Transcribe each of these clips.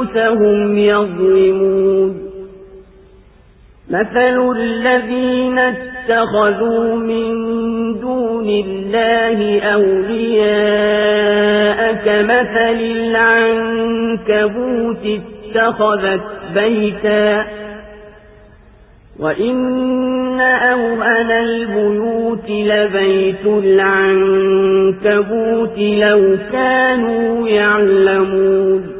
أنفسهم يظلمون. مثل الذين اتخذوا من دون الله أولياء كمثل العنكبوت اتخذت بيتا. وإن أوهن البيوت لبيت العنكبوت لو كانوا يعلمون.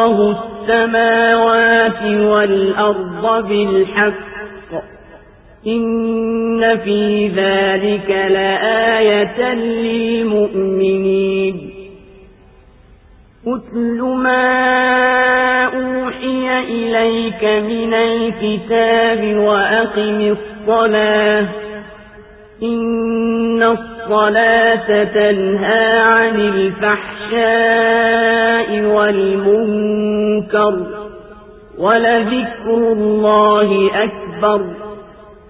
السماوات والأرض بالحق. إن في ذلك لآية للمؤمنين. أتل ما أوحي إليك من الكتاب وأقم الصلاة. إن الصلاة تنهى عن الفحشاء والمنكر ولذكر الله أكبر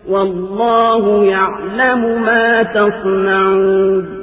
والله يعلم ما تصنعون